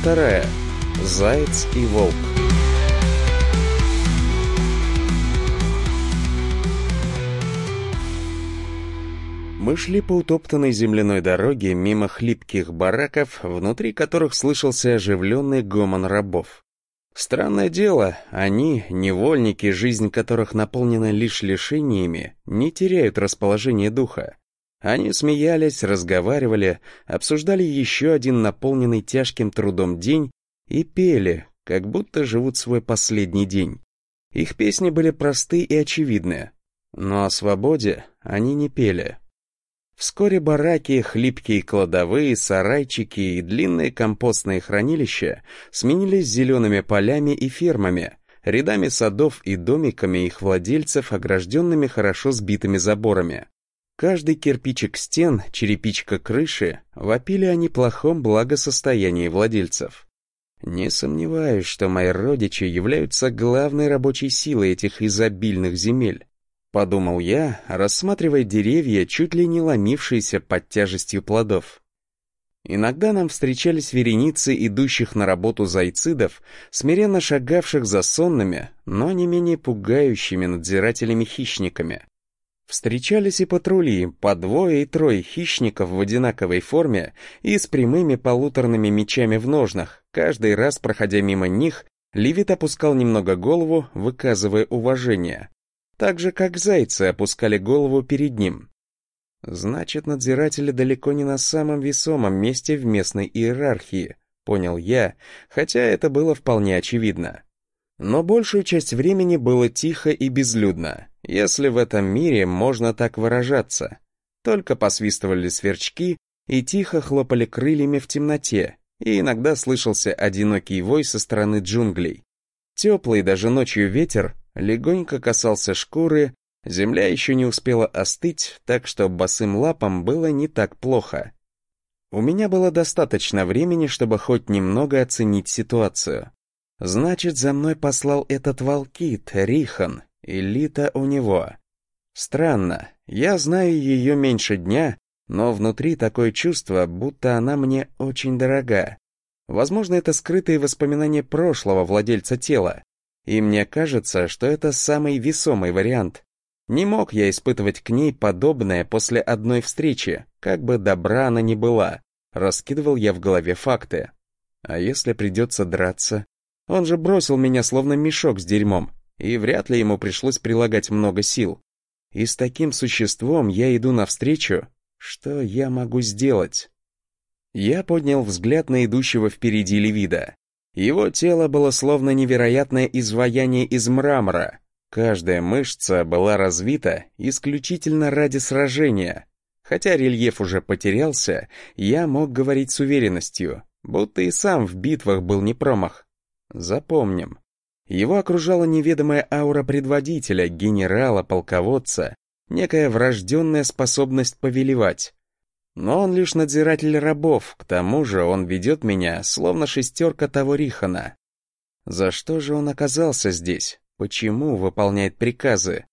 вторая. Заяц и волк. Мы шли по утоптанной земляной дороге мимо хлипких бараков, внутри которых слышался оживленный гомон рабов. Странное дело, они, невольники, жизнь которых наполнена лишь лишениями, не теряют расположение духа. Они смеялись, разговаривали, обсуждали еще один наполненный тяжким трудом день и пели, как будто живут свой последний день. Их песни были просты и очевидны, но о свободе они не пели. Вскоре бараки, хлипкие кладовые, сарайчики и длинные компостные хранилища сменились зелеными полями и фермами, рядами садов и домиками их владельцев, огражденными хорошо сбитыми заборами. Каждый кирпичик стен, черепичка крыши вопили о неплохом благосостоянии владельцев. Не сомневаюсь, что мои родичи являются главной рабочей силой этих изобильных земель. Подумал я, рассматривая деревья, чуть ли не ломившиеся под тяжестью плодов. Иногда нам встречались вереницы идущих на работу зайцидов, смиренно шагавших за сонными, но не менее пугающими надзирателями-хищниками. Встречались и патрули, по двое и трое хищников в одинаковой форме и с прямыми полуторными мечами в ножнах. Каждый раз, проходя мимо них, Ливит опускал немного голову, выказывая уважение так же, как зайцы опускали голову перед ним. Значит, надзиратели далеко не на самом весомом месте в местной иерархии, понял я, хотя это было вполне очевидно. Но большую часть времени было тихо и безлюдно, если в этом мире можно так выражаться. Только посвистывали сверчки и тихо хлопали крыльями в темноте, и иногда слышался одинокий вой со стороны джунглей. Теплый даже ночью ветер легонько касался шкуры, земля еще не успела остыть, так что босым лапам было не так плохо. У меня было достаточно времени, чтобы хоть немного оценить ситуацию. Значит, за мной послал этот волкит, Рихан, элита у него. Странно, я знаю ее меньше дня, но внутри такое чувство, будто она мне очень дорога. Возможно, это скрытые воспоминания прошлого владельца тела. И мне кажется, что это самый весомый вариант. Не мог я испытывать к ней подобное после одной встречи, как бы добра она ни была. Раскидывал я в голове факты. А если придется драться? Он же бросил меня словно мешок с дерьмом, и вряд ли ему пришлось прилагать много сил. И с таким существом я иду навстречу. Что я могу сделать? Я поднял взгляд на идущего впереди Левида. Его тело было словно невероятное изваяние из мрамора. Каждая мышца была развита исключительно ради сражения. Хотя рельеф уже потерялся, я мог говорить с уверенностью, будто и сам в битвах был не промах. Запомним. Его окружала неведомая аура предводителя, генерала, полководца, некая врожденная способность повелевать. Но он лишь надзиратель рабов, к тому же он ведет меня, словно шестерка того Рихана. За что же он оказался здесь? Почему выполняет приказы?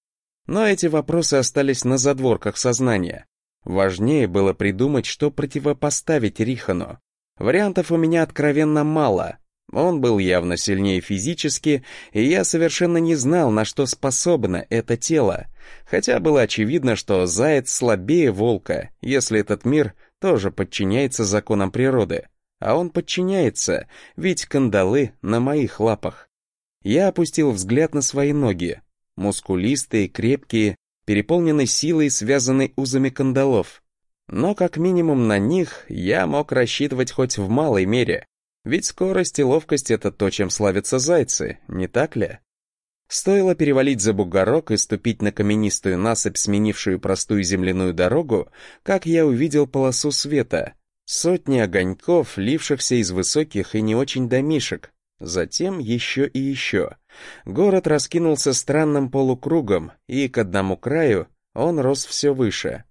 Но эти вопросы остались на задворках сознания. Важнее было придумать, что противопоставить Рихану. Вариантов у меня откровенно мало, он был явно сильнее физически, и я совершенно не знал, на что способно это тело. Хотя было очевидно, что заяц слабее волка, если этот мир тоже подчиняется законам природы. А он подчиняется, ведь кандалы на моих лапах. Я опустил взгляд на свои ноги. Мускулистые, крепкие, переполнены силой, связанной узами кандалов. Но как минимум на них я мог рассчитывать хоть в малой мере. Ведь скорость и ловкость — это то, чем славятся зайцы, не так ли? Стоило перевалить за бугорок и ступить на каменистую насыпь, сменившую простую земляную дорогу, как я увидел полосу света. Сотни огоньков, лившихся из высоких и не очень домишек. Затем еще и еще. Город раскинулся странным полукругом, и к одному краю он рос все выше.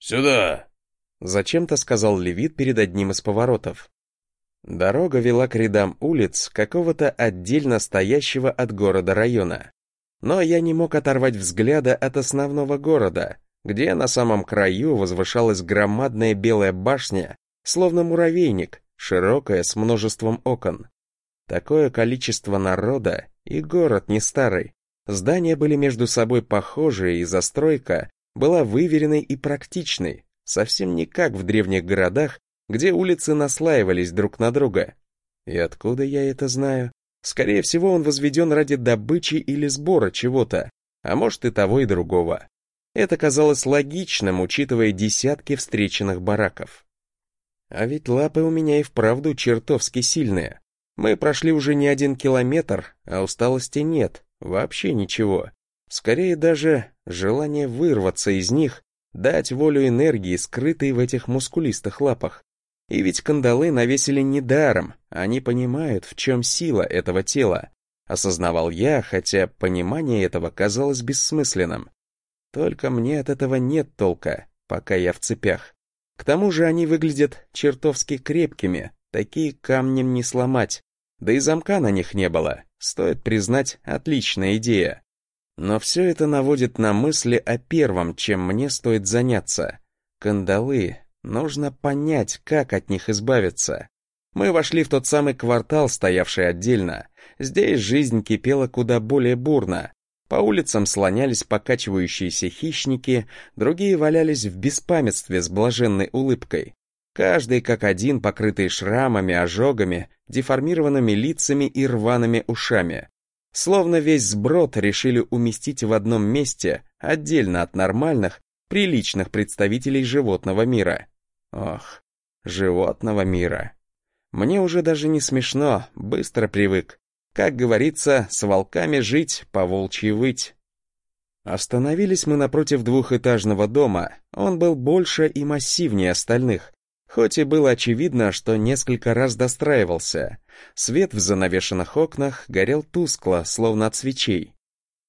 «Сюда!» — зачем-то сказал Левит перед одним из поворотов. Дорога вела к рядам улиц какого-то отдельно стоящего от города района. Но я не мог оторвать взгляда от основного города, где на самом краю возвышалась громадная белая башня, словно муравейник, широкая, с множеством окон. Такое количество народа, и город не старый. Здания были между собой похожи, и застройка была выверенной и практичной, совсем не как в древних городах, где улицы наслаивались друг на друга. И откуда я это знаю? Скорее всего, он возведен ради добычи или сбора чего-то, а может и того и другого. Это казалось логичным, учитывая десятки встреченных бараков. А ведь лапы у меня и вправду чертовски сильные. Мы прошли уже не один километр, а усталости нет, вообще ничего. Скорее даже желание вырваться из них, дать волю энергии, скрытой в этих мускулистых лапах. И ведь кандалы навесили недаром, они понимают, в чем сила этого тела. Осознавал я, хотя понимание этого казалось бессмысленным. Только мне от этого нет толка, пока я в цепях. К тому же они выглядят чертовски крепкими, такие камнем не сломать. Да и замка на них не было, стоит признать, отличная идея. Но все это наводит на мысли о первом, чем мне стоит заняться. Кандалы. Нужно понять, как от них избавиться. Мы вошли в тот самый квартал, стоявший отдельно. Здесь жизнь кипела куда более бурно. По улицам слонялись покачивающиеся хищники, другие валялись в беспамятстве с блаженной улыбкой. Каждый как один, покрытый шрамами, ожогами, деформированными лицами и рваными ушами. Словно весь сброд решили уместить в одном месте, отдельно от нормальных, приличных представителей животного мира. Ох, животного мира. Мне уже даже не смешно, быстро привык. Как говорится, с волками жить, по волчьи выть. Остановились мы напротив двухэтажного дома, он был больше и массивнее остальных, Хоть и было очевидно, что несколько раз достраивался. Свет в занавешенных окнах горел тускло, словно от свечей.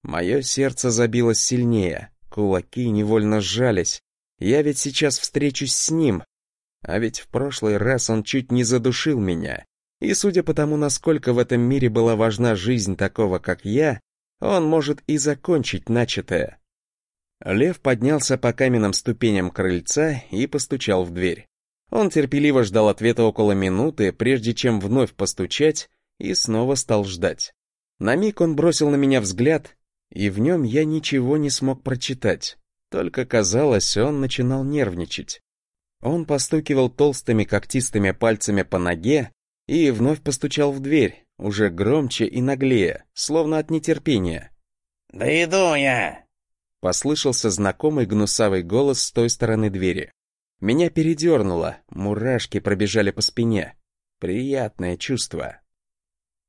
Мое сердце забилось сильнее, кулаки невольно сжались. Я ведь сейчас встречусь с ним. А ведь в прошлый раз он чуть не задушил меня. И судя по тому, насколько в этом мире была важна жизнь такого, как я, он может и закончить начатое. Лев поднялся по каменным ступеням крыльца и постучал в дверь. Он терпеливо ждал ответа около минуты, прежде чем вновь постучать, и снова стал ждать. На миг он бросил на меня взгляд, и в нем я ничего не смог прочитать. Только казалось, он начинал нервничать. Он постукивал толстыми когтистыми пальцами по ноге и вновь постучал в дверь, уже громче и наглее, словно от нетерпения. «Да иду я!» Послышался знакомый гнусавый голос с той стороны двери. Меня передернуло, мурашки пробежали по спине. Приятное чувство.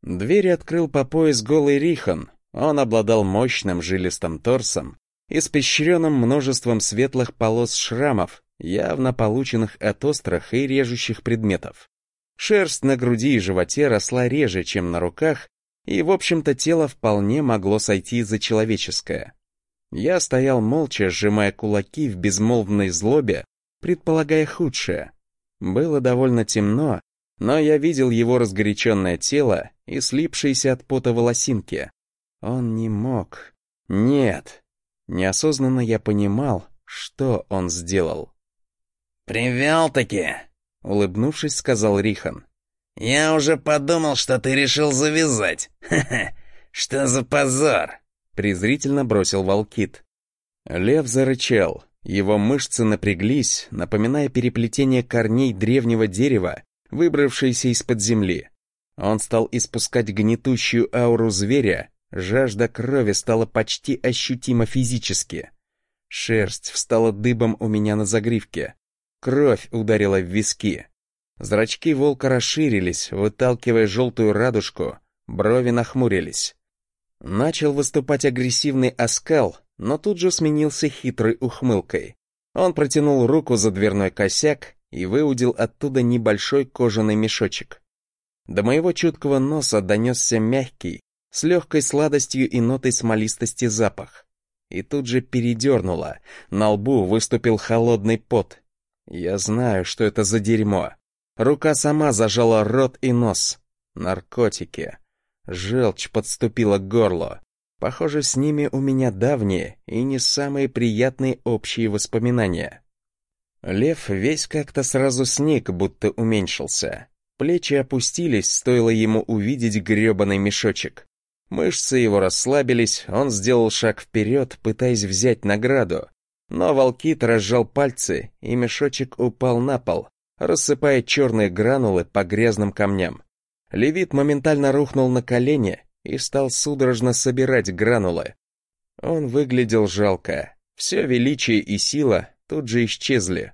Дверь открыл по пояс голый Рихан. Он обладал мощным жилистым торсом, испещренным множеством светлых полос шрамов, явно полученных от острых и режущих предметов. Шерсть на груди и животе росла реже, чем на руках, и, в общем-то, тело вполне могло сойти за человеческое. Я стоял молча, сжимая кулаки в безмолвной злобе, предполагая худшее. Было довольно темно, но я видел его разгоряченное тело и слипшиеся от пота волосинки. Он не мог. Нет. Неосознанно я понимал, что он сделал. «Привел-таки», — улыбнувшись, сказал Рихан. «Я уже подумал, что ты решил завязать. Ха-ха, что за позор!» Презрительно бросил Волкит. Лев зарычал, его мышцы напряглись, напоминая переплетение корней древнего дерева, выбравшееся из-под земли. Он стал испускать гнетущую ауру зверя, жажда крови стала почти ощутима физически. Шерсть встала дыбом у меня на загривке. Кровь ударила в виски. Зрачки волка расширились, выталкивая желтую радужку, брови нахмурились. Начал выступать агрессивный оскал, но тут же сменился хитрой ухмылкой. Он протянул руку за дверной косяк и выудил оттуда небольшой кожаный мешочек. До моего чуткого носа донесся мягкий, с легкой сладостью и нотой смолистости запах. И тут же передернуло, на лбу выступил холодный пот. Я знаю, что это за дерьмо. Рука сама зажала рот и нос. Наркотики. Желчь подступила к горлу. Похоже, с ними у меня давние и не самые приятные общие воспоминания. Лев весь как-то сразу сник, будто уменьшился. Плечи опустились, стоило ему увидеть гребаный мешочек. Мышцы его расслабились, он сделал шаг вперед, пытаясь взять награду. Но волкит разжал пальцы, и мешочек упал на пол, рассыпая черные гранулы по грязным камням. Левит моментально рухнул на колени и стал судорожно собирать гранулы. Он выглядел жалко. Все величие и сила тут же исчезли.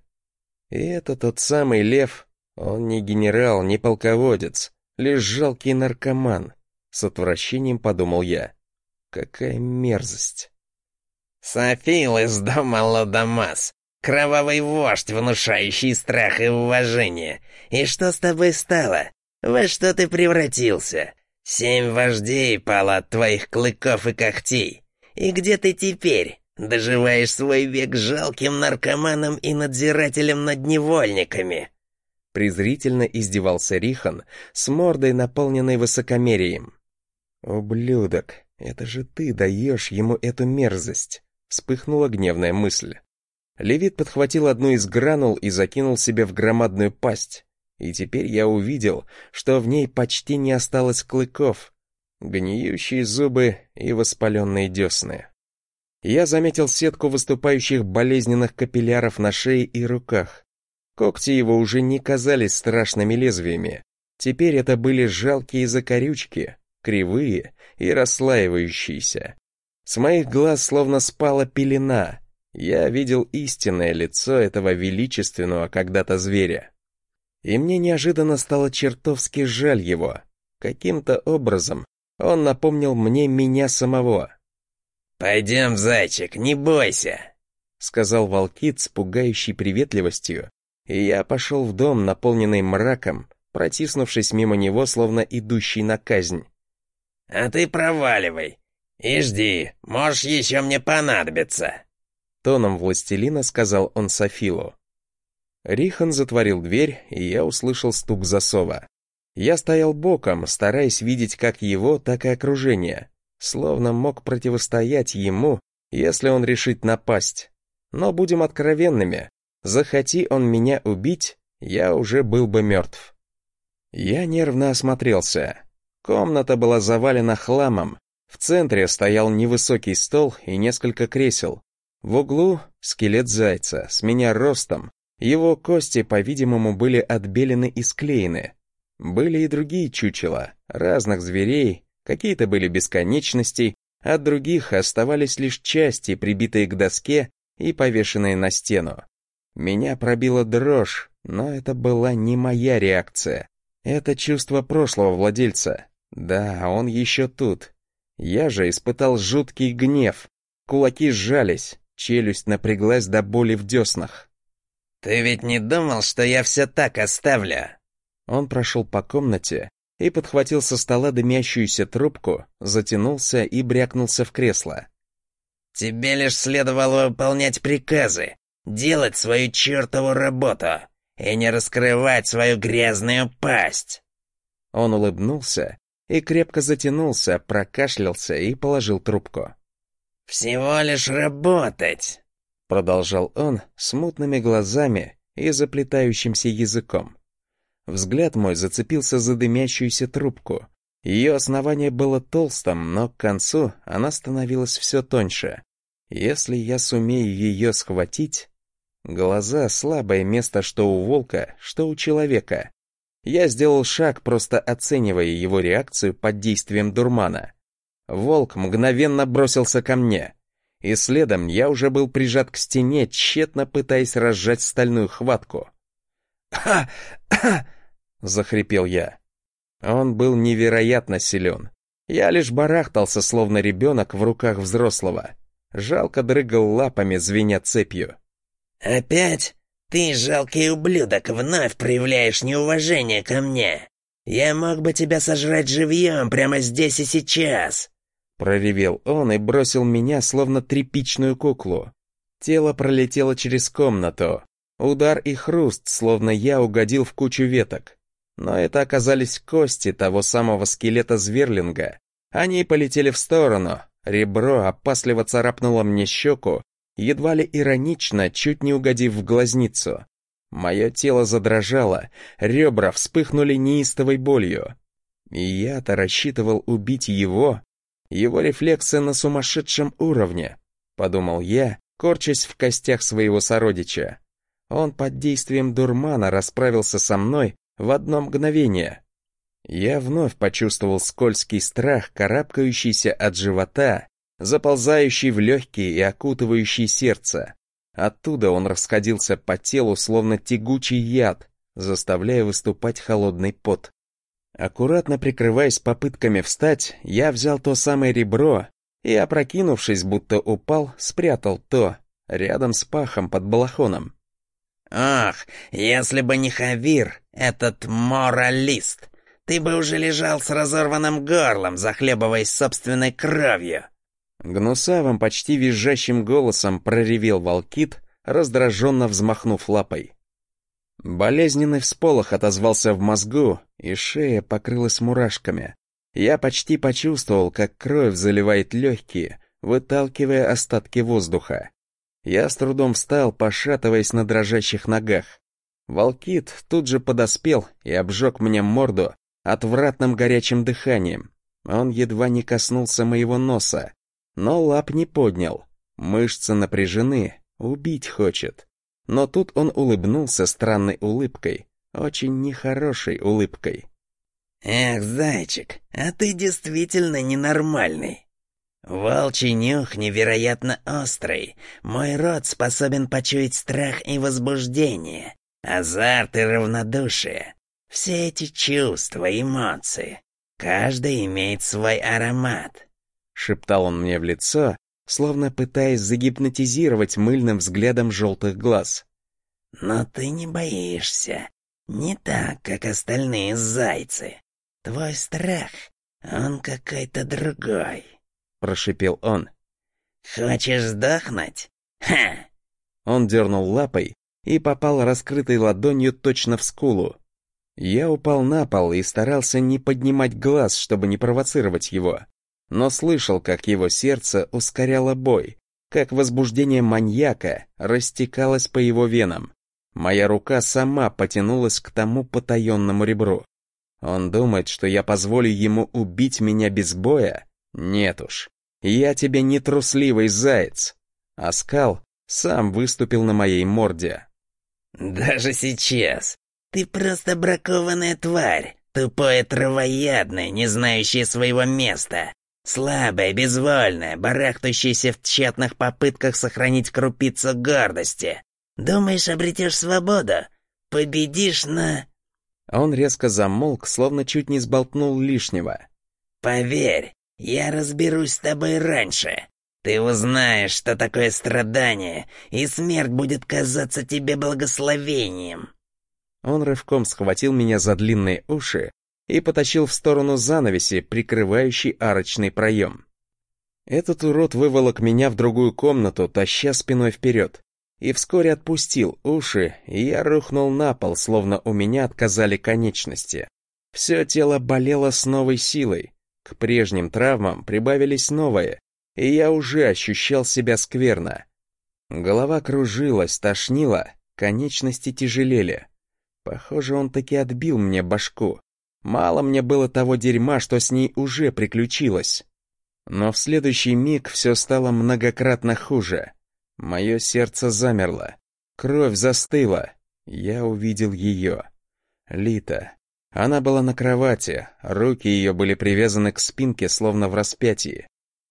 И это тот самый лев, он не генерал, не полководец, лишь жалкий наркоман. С отвращением подумал я. Какая мерзость. Софил из дома Лодомас. Кровавый вождь, внушающий страх и уважение. И что с тобой стало? Во что ты превратился? Семь вождей пало от твоих клыков и когтей. И где ты теперь? Доживаешь свой век жалким наркоманом и надзирателем над невольниками. Презрительно издевался Рихан с мордой, наполненной высокомерием. «Ублюдок, это же ты даешь ему эту мерзость!» Вспыхнула гневная мысль. Левит подхватил одну из гранул и закинул себе в громадную пасть. И теперь я увидел, что в ней почти не осталось клыков, гниющие зубы и воспаленные десны. Я заметил сетку выступающих болезненных капилляров на шее и руках. Когти его уже не казались страшными лезвиями. Теперь это были жалкие закорючки, кривые и расслаивающиеся. С моих глаз словно спала пелена. Я видел истинное лицо этого величественного когда-то зверя. И мне неожиданно стало чертовски жаль его. Каким-то образом он напомнил мне меня самого. «Пойдем, зайчик, не бойся», — сказал волкит с пугающей приветливостью, и я пошел в дом, наполненный мраком, протиснувшись мимо него, словно идущий на казнь. «А ты проваливай, «И жди, можешь еще мне понадобиться», — тоном властелина сказал он Софилу. Рихан затворил дверь, и я услышал стук засова. Я стоял боком, стараясь видеть как его, так и окружение, словно мог противостоять ему, если он решит напасть. Но будем откровенными, захоти он меня убить, я уже был бы мертв. Я нервно осмотрелся. Комната была завалена хламом, в центре стоял невысокий стол и несколько кресел. В углу скелет зайца, с меня ростом. Его кости, по-видимому, были отбелены и склеены. Были и другие чучела, разных зверей, какие-то были бесконечностей, от других оставались лишь части, прибитые к доске и повешенные на стену. Меня пробила дрожь, но это была не моя реакция. Это чувство прошлого владельца. Да, он еще тут, я же испытал жуткий гнев. Кулаки сжались, челюсть напряглась до боли в деснах. «Ты ведь не думал, что я все так оставлю?» Он прошел по комнате и подхватил со стола дымящуюся трубку, затянулся и брякнулся в кресло. «Тебе лишь следовало выполнять приказы, делать свою чертову работу и не раскрывать свою грязную пасть!» Он улыбнулся и крепко затянулся, прокашлялся и положил трубку. «Всего лишь работать», — продолжал он с мутными глазами и заплетающимся языком. Взгляд мой зацепился за дымящуюся трубку. Ее основание было толстым, но к концу она становилась все тоньше. Если я сумею ее схватить... Глаза — слабое место что у волка, что у человека. Я сделал шаг, просто оценивая его реакцию под действием дурмана. Волк мгновенно бросился ко мне, и следом я уже был прижат к стене, тщетно пытаясь разжать стальную хватку. «Ха! Ха!» — захрипел я. Он был невероятно силен. Я лишь барахтался, словно ребенок в руках взрослого. Жалко дрыгал лапами, звеня цепью. «Опять?» «Ты, жалкий ублюдок, вновь проявляешь неуважение ко мне. Я мог бы тебя сожрать живьем прямо здесь и сейчас!» Проревел он и бросил меня, словно тряпичную куклу. Тело пролетело через комнату. Удар и хруст, словно я угодил в кучу веток. Но это оказались кости того самого скелета Зверлинга. Они полетели в сторону. Ребро опасливо царапнуло мне щеку, едва ли иронично, чуть не угодив в глазницу. Мое тело задрожало, ребра вспыхнули неистовой болью. И я-то рассчитывал убить его. Его рефлексы на сумасшедшем уровне, подумал я, корчась в костях своего сородича. Он под действием дурмана расправился со мной в одно мгновение. Я вновь почувствовал скользкий страх, карабкающийся от живота, заползающий в легкие и окутывающий сердце. Оттуда он расходился по телу, словно тягучий яд, заставляя выступать холодный пот. Аккуратно прикрываясь попытками встать, я взял то самое ребро и, опрокинувшись, будто упал, спрятал то, рядом с пахом под балахоном. «Ах, если бы не Хавир, этот моралист, ты бы уже лежал с разорванным горлом, захлебываясь собственной кровью!» Гнусавым, почти визжащим голосом проревел волкит, раздраженно взмахнув лапой. Болезненный всполох отозвался в мозгу, и шея покрылась мурашками. Я почти почувствовал, как кровь заливает легкие, выталкивая остатки воздуха. Я с трудом встал, пошатываясь на дрожащих ногах. Волкит тут же подоспел и обжег мне морду отвратным горячим дыханием. Он едва не коснулся моего носа, но лап не поднял. Мышцы напряжены, убить хочет. Но тут он улыбнулся странной улыбкой, очень нехорошей улыбкой. «Эх, зайчик, а ты действительно ненормальный. Волчий нюх невероятно острый. Мой рот способен почуять страх и возбуждение, азарт и равнодушие. Все эти чувства, эмоции. Каждый имеет свой аромат шептал он мне в лицо, словно пытаясь загипнотизировать мыльным взглядом желтых глаз. «Но ты не боишься. Не так, как остальные зайцы. Твой страх, он какой-то другой», — прошипел он. «Хочешь сдохнуть? Ха!» Он дернул лапой и попал раскрытой ладонью точно в скулу. Я упал на пол и старался не поднимать глаз, чтобы не провоцировать его но слышал, как его сердце ускоряло бой, как возбуждение маньяка растекалось по его венам. Моя рука сама потянулась к тому потаенному ребру. Он думает, что я позволю ему убить меня без боя? Нет уж. Я тебе не трусливый заяц. Оскал сам выступил на моей морде. Даже сейчас. Ты просто бракованная тварь, тупое травоядное, не знающее своего места. Слабая, безвольная, барахтающаяся в тщетных попытках сохранить крупицу гордости. Думаешь, обретешь свободу? Победишь на...» Он резко замолк, словно чуть не сболтнул лишнего. «Поверь, я разберусь с тобой раньше. Ты узнаешь, что такое страдание, и смерть будет казаться тебе благословением». Он рывком схватил меня за длинные уши и потащил в сторону занавеси, прикрывающей арочный проем. Этот урод выволок меня в другую комнату, таща спиной вперед, и вскоре отпустил уши, и я рухнул на пол, словно у меня отказали конечности. Все тело болело с новой силой, к прежним травмам прибавились новые, и я уже ощущал себя скверно. Голова кружилась, тошнила, конечности тяжелели. Похоже, он таки отбил мне башку. Мало мне было того дерьма, что с ней уже приключилось. Но в следующий миг все стало многократно хуже. Мое сердце замерло. Кровь застыла. Я увидел ее. Лита. Она была на кровати, руки ее были привязаны к спинке, словно в распятии.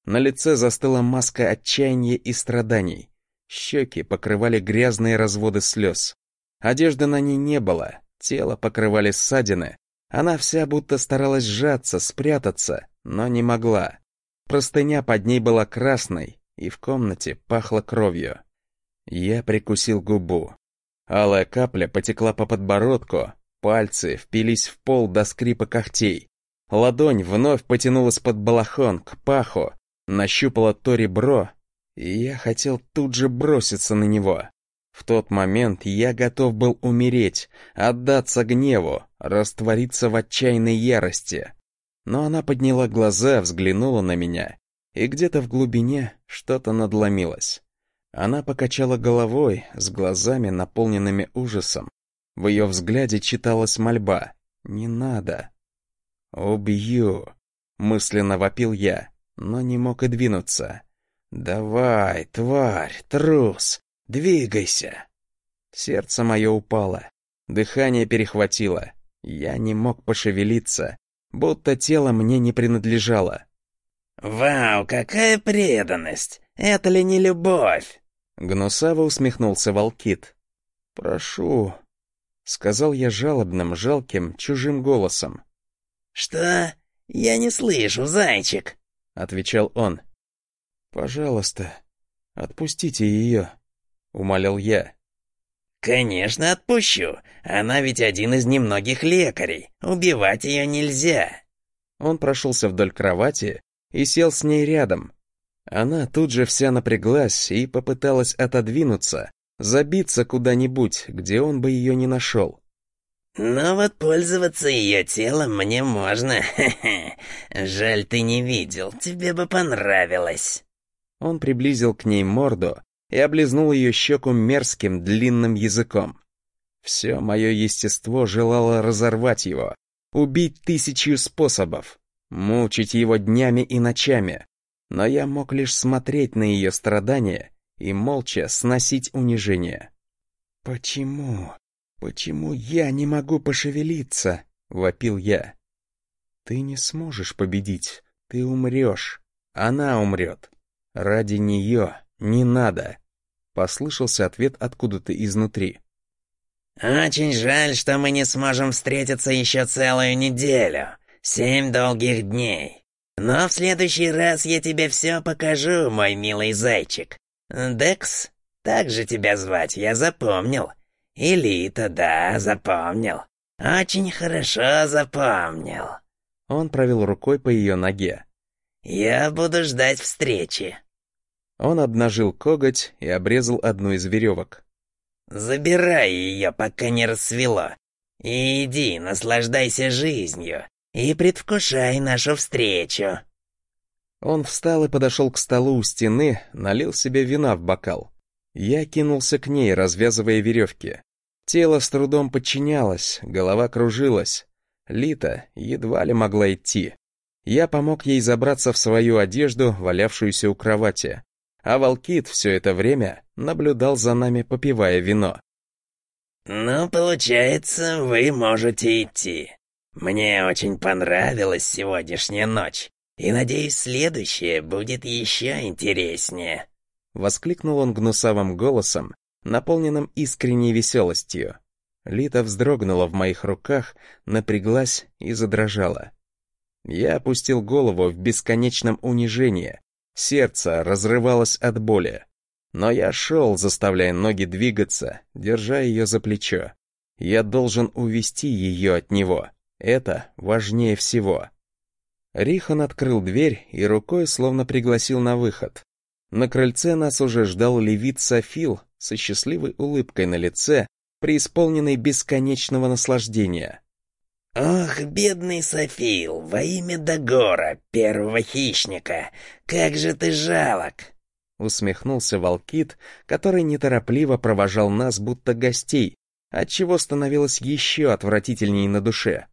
На лице застыла маска отчаяния и страданий. Щеки покрывали грязные разводы слез. Одежды на ней не было, тело покрывали ссадины, она вся будто старалась сжаться, спрятаться, но не могла. Простыня под ней была красной, и в комнате пахло кровью. Я прикусил губу. Алая капля потекла по подбородку, пальцы впились в пол до скрипа когтей. Ладонь вновь потянулась под балахон, к паху, нащупала то ребро, и я хотел тут же броситься на него. В тот момент я готов был умереть, отдаться гневу, раствориться в отчаянной ярости. Но она подняла глаза, взглянула на меня, и где-то в глубине что-то надломилось. Она покачала головой с глазами, наполненными ужасом. В ее взгляде читалась мольба. «Не надо». «Убью», — мысленно вопил я, но не мог и двинуться. «Давай, тварь, трус, двигайся!» Сердце мое упало, дыхание перехватило. Я не мог пошевелиться, будто тело мне не принадлежало. «Вау, какая преданность! Это ли не любовь?» Гнусаво усмехнулся Волкит. «Прошу», — сказал я жалобным, жалким, чужим голосом. «Что? Я не слышу, зайчик», — отвечал он. «Пожалуйста, отпустите ее», — умолял я. «Конечно отпущу. Она ведь один из немногих лекарей. Убивать ее нельзя». Он прошелся вдоль кровати и сел с ней рядом, она тут же вся напряглась и попыталась отодвинуться, забиться куда-нибудь, где он бы ее не нашел. «Но вот пользоваться ее телом мне можно. Жаль, ты не видел, тебе бы понравилось». Он приблизил к ней морду и облизнул ее щеку мерзким длинным языком. Все мое естество желало разорвать его, убить тысячью способов, мучить его днями и ночами, но я мог лишь смотреть на ее страдания и молча сносить унижение. «Почему? Почему я не могу пошевелиться?» — вопил я. «Ты не сможешь победить, ты умрешь, она умрет. Ради нее не надо», — послышался ответ откуда-то изнутри. «Очень жаль, что мы не сможем встретиться еще целую неделю. Семь долгих дней. Но в следующий раз я тебе все покажу, мой милый зайчик. Декс, так же тебя звать, я запомнил. Элита, да, запомнил. Очень хорошо запомнил. Он провел рукой по ее ноге. Я буду ждать встречи. Он обнажил коготь и обрезал одну из веревок. Забирай ее, пока не рассвело. И иди, наслаждайся жизнью и предвкушай нашу встречу». Он встал и подошел к столу у стены, налил себе вина в бокал. Я кинулся к ней, развязывая веревки. Тело с трудом подчинялось, голова кружилась. Лита едва ли могла идти. Я помог ей забраться в свою одежду, валявшуюся у кровати. А Волкит все это время наблюдал за нами, попивая вино. «Ну, получается, вы можете идти», мне очень понравилась сегодняшняя ночь, и, надеюсь, следующая будет еще интереснее». Воскликнул он гнусавым голосом, наполненным искренней веселостью. Лита вздрогнула в моих руках, напряглась и задрожала. Я опустил голову в бесконечном унижении. Сердце разрывалось от боли. Но я шел, заставляя ноги двигаться, держа ее за плечо. Я должен увести ее от него. Это важнее всего. Рихан открыл дверь и рукой словно пригласил на выход. На крыльце нас уже ждал левит Софил со счастливой улыбкой на лице, преисполненной бесконечного наслаждения. «Ох, бедный Софил, во имя Дагора, первого хищника, как же ты жалок!» Усмехнулся Волкит, который неторопливо провожал нас, будто гостей, отчего становилось еще отвратительней на душе.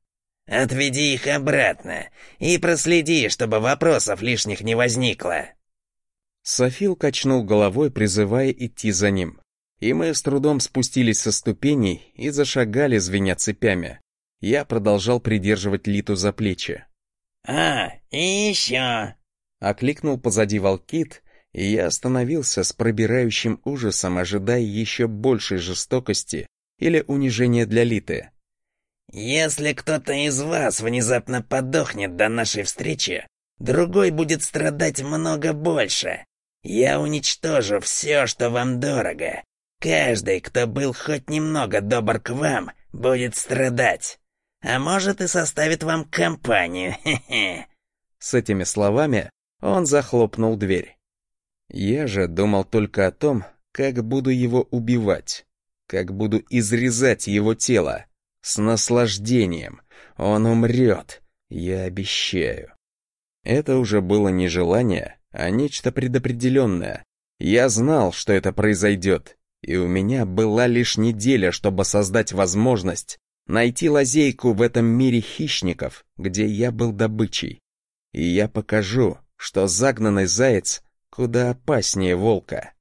Отведи их обратно и проследи, чтобы вопросов лишних не возникло». Софил качнул головой, призывая идти за ним. И мы с трудом спустились со ступеней и зашагали, звеня цепями. Я продолжал придерживать Литу за плечи. «А, и еще!» Окликнул позади волкит, и я остановился с пробирающим ужасом, ожидая еще большей жестокости или унижения для Литы. «Если кто-то из вас внезапно подохнет до нашей встречи, другой будет страдать много больше. Я уничтожу все, что вам дорого. Каждый, кто был хоть немного добр к вам, будет страдать. А может и составит вам компанию, хе-хе». С этими словами он захлопнул дверь. Я же думал только о том, как буду его убивать, как буду изрезать его тело. С наслаждением. Он умрет. Я обещаю. Это уже было не желание, а нечто предопределенное. Я знал, что это произойдет, и у меня была лишь неделя, чтобы создать возможность найти лазейку в этом мире хищников, где я был добычей. И я покажу, что загнанный заяц куда опаснее волка.